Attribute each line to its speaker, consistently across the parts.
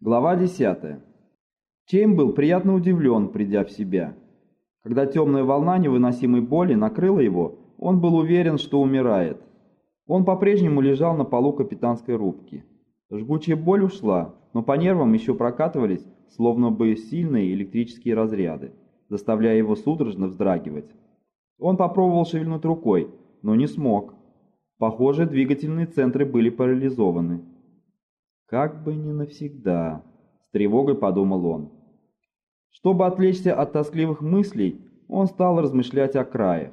Speaker 1: Глава 10. Чейм был приятно удивлен, придя в себя. Когда темная волна невыносимой боли накрыла его, он был уверен, что умирает. Он по-прежнему лежал на полу капитанской рубки. Жгучая боль ушла, но по нервам еще прокатывались, словно бы сильные электрические разряды, заставляя его судорожно вздрагивать. Он попробовал шевельнуть рукой, но не смог. Похоже, двигательные центры были парализованы. «Как бы не навсегда», — с тревогой подумал он. Чтобы отвлечься от тоскливых мыслей, он стал размышлять о краях.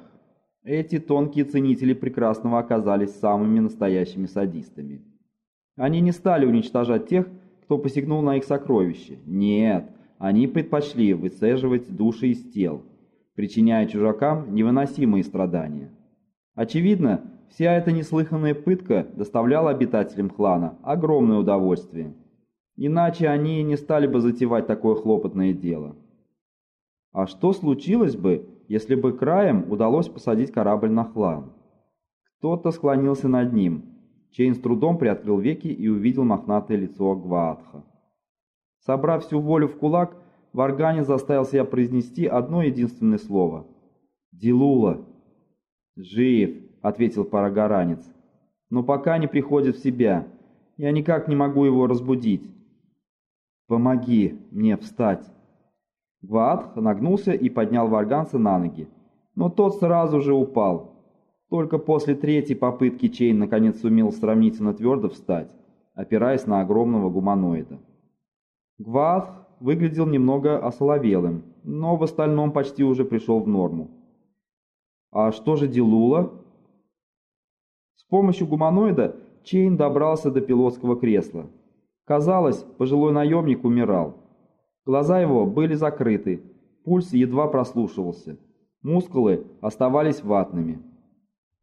Speaker 1: Эти тонкие ценители прекрасного оказались самыми настоящими садистами. Они не стали уничтожать тех, кто посягнул на их сокровища. Нет, они предпочли выцеживать души из тел, причиняя чужакам невыносимые страдания. Очевидно, Вся эта неслыханная пытка доставляла обитателям клана огромное удовольствие. Иначе они не стали бы затевать такое хлопотное дело. А что случилось бы, если бы краем удалось посадить корабль на хлам? Кто-то склонился над ним. Чейн с трудом приоткрыл веки и увидел мохнатое лицо Гваатха. Собрав всю волю в кулак, Варгани заставил себя произнести одно единственное слово. «Дилула!» «Жив!» Ответил парагоранец. «Но пока не приходит в себя. Я никак не могу его разбудить. Помоги мне встать». Гваатх нагнулся и поднял варганца на ноги, но тот сразу же упал. Только после третьей попытки Чейн наконец сумел сравнительно твердо встать, опираясь на огромного гуманоида. Гваатх выглядел немного осоловелым, но в остальном почти уже пришел в норму. «А что же Дилула?» С помощью гуманоида Чейн добрался до пилотского кресла. Казалось, пожилой наемник умирал. Глаза его были закрыты, пульс едва прослушивался, мускулы оставались ватными.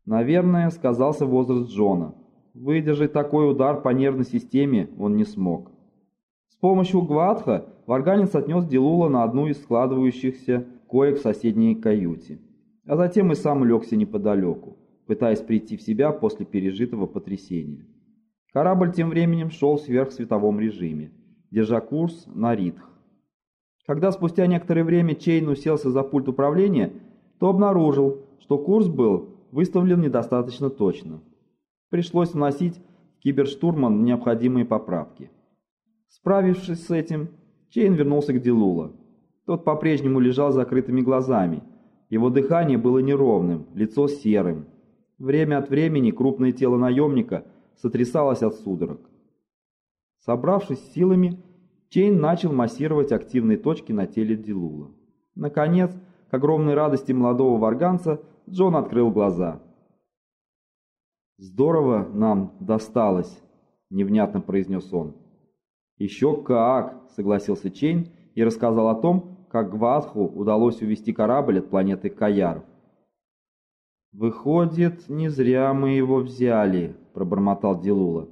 Speaker 1: Наверное, сказался возраст Джона. Выдержать такой удар по нервной системе он не смог. С помощью Гватха варганец отнес Дилула на одну из складывающихся коек в соседней каюте, а затем и сам легся неподалеку пытаясь прийти в себя после пережитого потрясения. Корабль тем временем шел в сверхсветовом режиме, держа курс на Ритх. Когда спустя некоторое время Чейн уселся за пульт управления, то обнаружил, что курс был выставлен недостаточно точно. Пришлось вносить в киберштурман необходимые поправки. Справившись с этим, Чейн вернулся к Дилула. Тот по-прежнему лежал с закрытыми глазами. Его дыхание было неровным, лицо серым. Время от времени крупное тело наемника сотрясалось от судорог. Собравшись с силами, Чейн начал массировать активные точки на теле Дилула. Наконец, к огромной радости молодого варганца, Джон открыл глаза. «Здорово нам досталось», — невнятно произнес он. «Еще как», — согласился Чейн и рассказал о том, как Гватху удалось увести корабль от планеты Каяров. «Выходит, не зря мы его взяли», — пробормотал Дилула.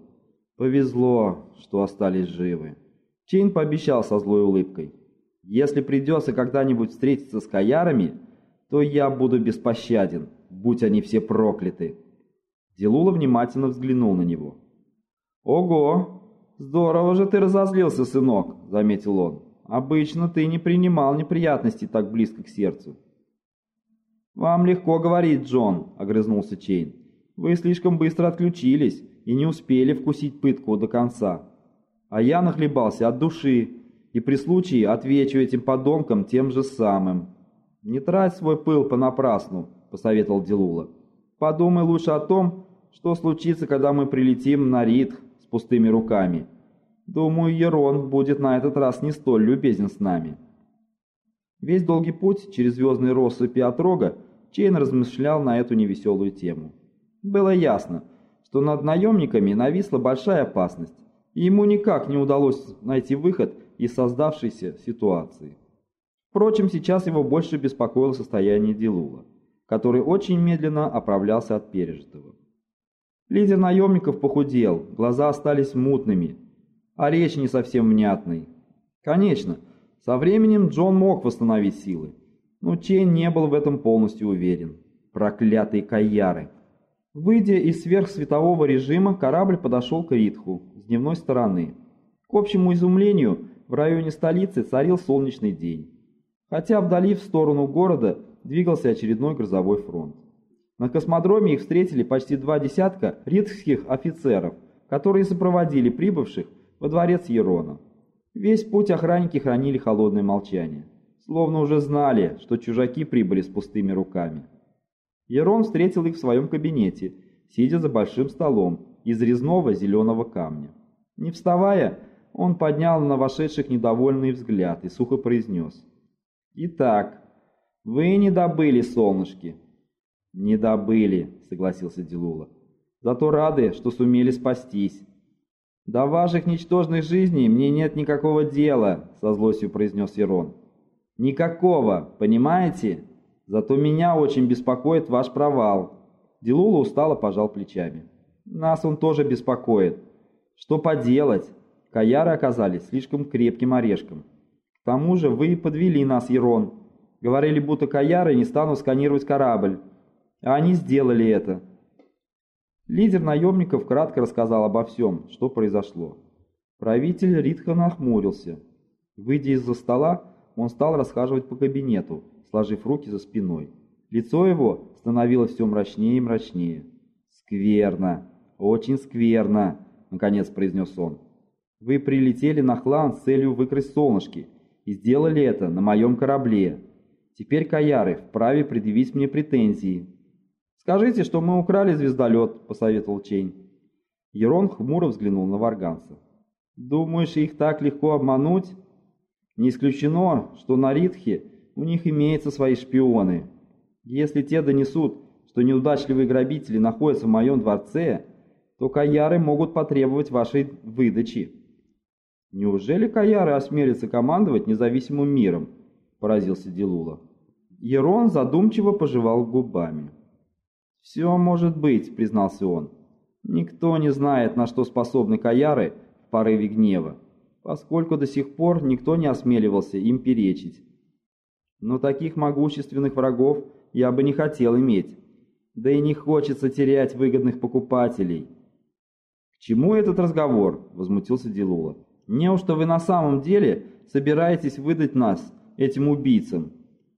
Speaker 1: «Повезло, что остались живы». Чейн пообещал со злой улыбкой. «Если придется когда-нибудь встретиться с каярами, то я буду беспощаден, будь они все прокляты». Дилула внимательно взглянул на него. «Ого! Здорово же ты разозлился, сынок», — заметил он. «Обычно ты не принимал неприятностей так близко к сердцу». «Вам легко говорить, Джон», — огрызнулся Чейн. «Вы слишком быстро отключились и не успели вкусить пытку до конца. А я нахлебался от души и при случае отвечу этим подонкам тем же самым». «Не трать свой пыл понапрасну», — посоветовал Дилула. «Подумай лучше о том, что случится, когда мы прилетим на Ритх с пустыми руками. Думаю, Ерон будет на этот раз не столь любезен с нами». Весь долгий путь через звездные россыпи от рога Чейн размышлял на эту невеселую тему. Было ясно, что над наемниками нависла большая опасность, и ему никак не удалось найти выход из создавшейся ситуации. Впрочем, сейчас его больше беспокоило состояние Дилула, который очень медленно оправлялся от пережитого. Лидер наемников похудел, глаза остались мутными, а речь не совсем внятной. Конечно, со временем Джон мог восстановить силы, но Чейн не был в этом полностью уверен. Проклятые каяры! Выйдя из сверхсветового режима, корабль подошел к Ритху с дневной стороны. К общему изумлению, в районе столицы царил солнечный день, хотя вдали в сторону города двигался очередной грузовой фронт. На космодроме их встретили почти два десятка ритских офицеров, которые сопроводили прибывших во дворец Ерона. Весь путь охранники хранили холодное молчание, словно уже знали, что чужаки прибыли с пустыми руками. Ерон встретил их в своем кабинете, сидя за большим столом из резного зеленого камня. Не вставая, он поднял на вошедших недовольный взгляд и сухо произнес. «Итак, вы не добыли солнышки, «Не добыли», — согласился Дилула. «Зато рады, что сумели спастись». «До ваших ничтожных жизней мне нет никакого дела», — со злостью произнес Ирон. «Никакого, понимаете? Зато меня очень беспокоит ваш провал». Дилула устало пожал плечами. «Нас он тоже беспокоит. Что поделать? Каяры оказались слишком крепким орешком. К тому же вы подвели нас, Ирон. Говорили, будто каяры не станут сканировать корабль. А они сделали это. Лидер наемников кратко рассказал обо всем, что произошло. Правитель Ритха нахмурился. Выйдя из-за стола, он стал расхаживать по кабинету, сложив руки за спиной. Лицо его становилось все мрачнее и мрачнее. «Скверно, очень скверно», — наконец произнес он. «Вы прилетели на Хлан с целью выкрасть солнышки и сделали это на моем корабле. Теперь Каяры вправе предъявить мне претензии». «Скажите, что мы украли звездолет», — посоветовал Чейн. Ерон хмуро взглянул на варганца. «Думаешь, их так легко обмануть? Не исключено, что на Ритхе у них имеются свои шпионы. Если те донесут, что неудачливые грабители находятся в моем дворце, то каяры могут потребовать вашей выдачи». «Неужели каяры осмелятся командовать независимым миром?» – поразился Дилула. Ерон задумчиво пожевал губами. «Все может быть», — признался он. «Никто не знает, на что способны каяры в порыве гнева, поскольку до сих пор никто не осмеливался им перечить. Но таких могущественных врагов я бы не хотел иметь, да и не хочется терять выгодных покупателей». «К чему этот разговор?» — возмутился Дилула. «Неужто вы на самом деле собираетесь выдать нас этим убийцам?»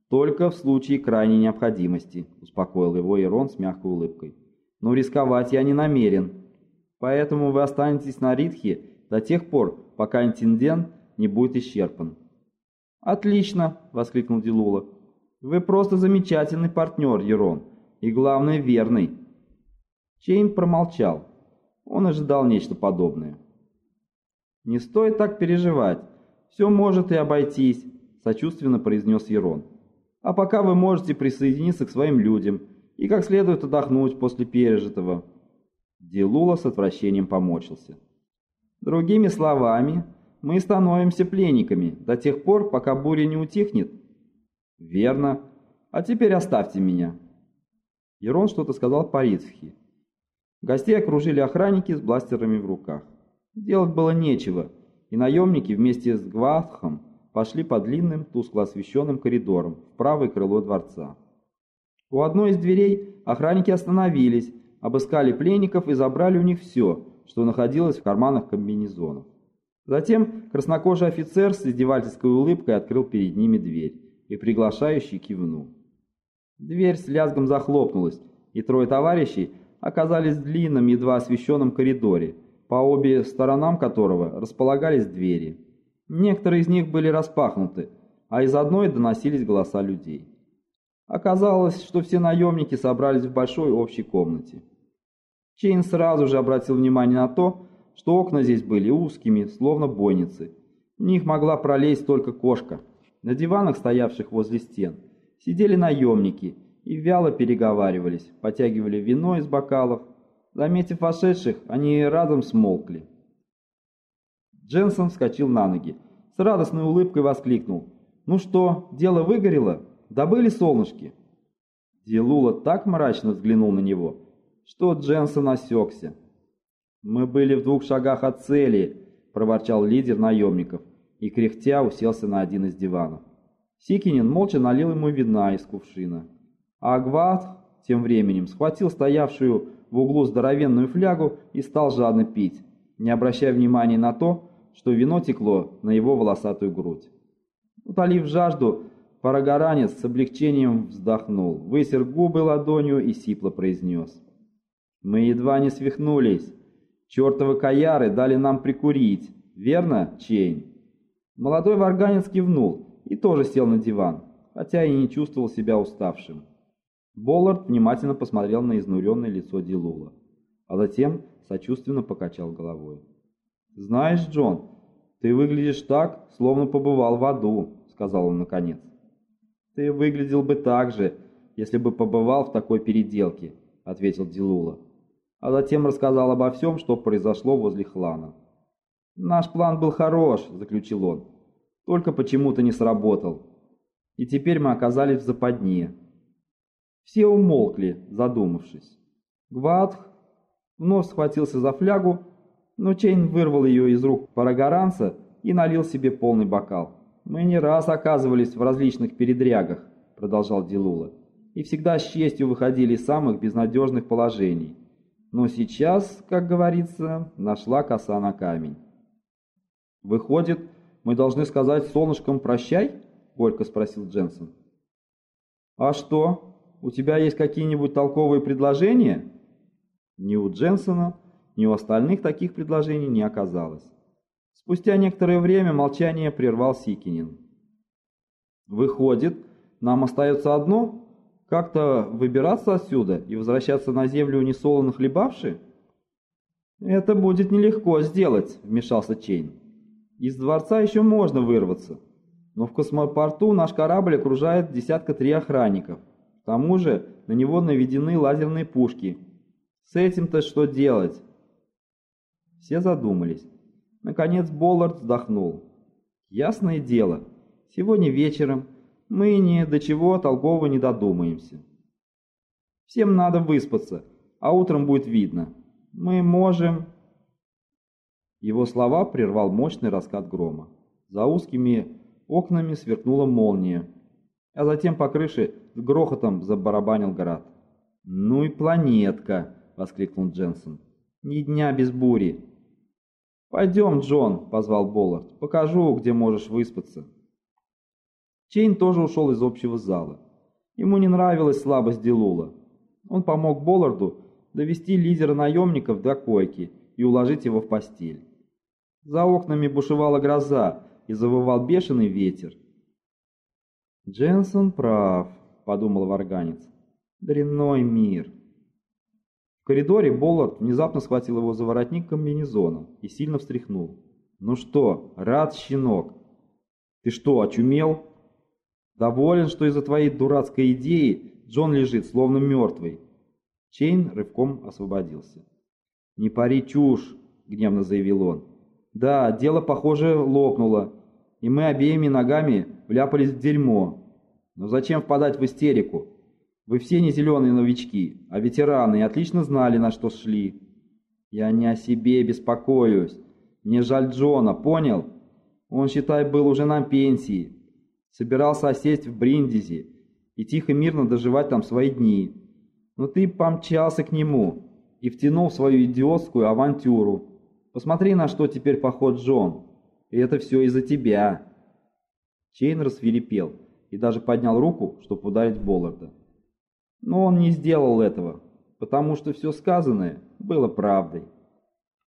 Speaker 1: «Только в случае крайней необходимости», — успокоил его Ирон с мягкой улыбкой. «Но рисковать я не намерен. Поэтому вы останетесь на Ритхе до тех пор, пока инцидент не будет исчерпан». «Отлично!» — воскликнул Дилула. «Вы просто замечательный партнер, Ерон, и, главное, верный». Чейн промолчал. Он ожидал нечто подобное. «Не стоит так переживать. Все может и обойтись», — сочувственно произнес Ерон. А пока вы можете присоединиться к своим людям и как следует отдохнуть после пережитого». Дилула с отвращением помочился. «Другими словами, мы становимся пленниками до тех пор, пока буря не утихнет». «Верно. А теперь оставьте меня». Ерон что-то сказал по-рицхи. Гостей окружили охранники с бластерами в руках. Делать было нечего, и наемники вместе с Гватхом пошли по длинным, тускло освещенным коридорам в правое крыло дворца. У одной из дверей охранники остановились, обыскали пленников и забрали у них все, что находилось в карманах комбинезонов. Затем краснокожий офицер с издевательской улыбкой открыл перед ними дверь и приглашающий кивнул. Дверь с лязгом захлопнулась, и трое товарищей оказались в длинном, едва освещенном коридоре, по обе сторонам которого располагались двери. Некоторые из них были распахнуты, а из одной доносились голоса людей. Оказалось, что все наемники собрались в большой общей комнате. Чейн сразу же обратил внимание на то, что окна здесь были узкими, словно бойницы. В них могла пролезть только кошка. На диванах, стоявших возле стен, сидели наемники и вяло переговаривались, потягивали вино из бокалов. Заметив вошедших, они разом смолкли. Дженсон вскочил на ноги. С радостной улыбкой воскликнул. «Ну что, дело выгорело? Добыли солнышки?» Дилула так мрачно взглянул на него, что Дженсон осекся. «Мы были в двух шагах от цели», — проворчал лидер наемников и, кряхтя, уселся на один из диванов. Сикинин молча налил ему вина из кувшина. А Агват тем временем схватил стоявшую в углу здоровенную флягу и стал жадно пить, не обращая внимания на то, что вино текло на его волосатую грудь. Утолив жажду, Парагоранец с облегчением вздохнул, высер губы ладонью и сипло произнес. «Мы едва не свихнулись. Чертовы каяры дали нам прикурить. Верно, Чейн?» Молодой варганец кивнул и тоже сел на диван, хотя и не чувствовал себя уставшим. Боллард внимательно посмотрел на изнуренное лицо Дилула, а затем сочувственно покачал головой. «Знаешь, Джон, ты выглядишь так, словно побывал в аду», — сказал он наконец. «Ты выглядел бы так же, если бы побывал в такой переделке», — ответил Дилула. А затем рассказал обо всем, что произошло возле Хлана. «Наш план был хорош», — заключил он, — «только почему-то не сработал. И теперь мы оказались в западне». Все умолкли, задумавшись. Гватх вновь схватился за флягу, но Чейн вырвал ее из рук Парагоранца и налил себе полный бокал. «Мы не раз оказывались в различных передрягах», — продолжал Дилула, «и всегда с честью выходили из самых безнадежных положений. Но сейчас, как говорится, нашла коса на камень». «Выходит, мы должны сказать солнышкам прощай?» — горько спросил Дженсен. «А что, у тебя есть какие-нибудь толковые предложения?» Ни у Дженсона, ни у остальных таких предложений не оказалось. Спустя некоторое время молчание прервал Сикинин. «Выходит, нам остается одно? Как-то выбираться отсюда и возвращаться на землю несолоно хлебавши?» «Это будет нелегко сделать», — вмешался Чейн. «Из дворца еще можно вырваться, но в космопорту наш корабль окружает десятка три охранников. К тому же на него наведены лазерные пушки. С этим-то что делать?» Все задумались. Наконец Боллард вздохнул. «Ясное дело, сегодня вечером мы ни до чего толкового не додумаемся. Всем надо выспаться, а утром будет видно. Мы можем...» Его слова прервал мощный раскат грома. За узкими окнами сверкнула молния, а затем по крыше с грохотом забарабанил град. «Ну и планетка!» — воскликнул Дженсен. «Ни дня без бури!» «Пойдем, Джон», — позвал Боллард, — «покажу, где можешь выспаться». Чейн тоже ушел из общего зала. Ему не нравилась слабость Дилула. Он помог Болларду довести лидера наемников до койки и уложить его в постель. За окнами бушевала гроза и завывал бешеный ветер. «Дженсон прав», — подумал варганец. «Дрянной мир». В коридоре Боллард внезапно схватил его за воротник комбинезона и сильно встряхнул. «Ну что, рад, щенок? Ты что, очумел? Доволен, что из-за твоей дурацкой идеи Джон лежит, словно мертвый?» Чейн рывком освободился. «Не пари чушь», — гневно заявил он. «Да, дело, похоже, лопнуло, и мы обеими ногами вляпались в дерьмо. Но зачем впадать в истерику? Вы все не зеленые новички, а ветераны и отлично знали, на что шли. Я не о себе беспокоюсь. Мне жаль Джона, понял? Он, считай, был уже на пенсии. Собирался осесть в Бриндизи и тихо-мирно доживать там свои дни. Но ты помчался к нему и втянул в свою идиотскую авантюру. Посмотри, на что теперь поход Джон. И это все из-за тебя. Чейн рассверепел и даже поднял руку, чтобы ударить Болларда. Но он не сделал этого, потому что все сказанное было правдой.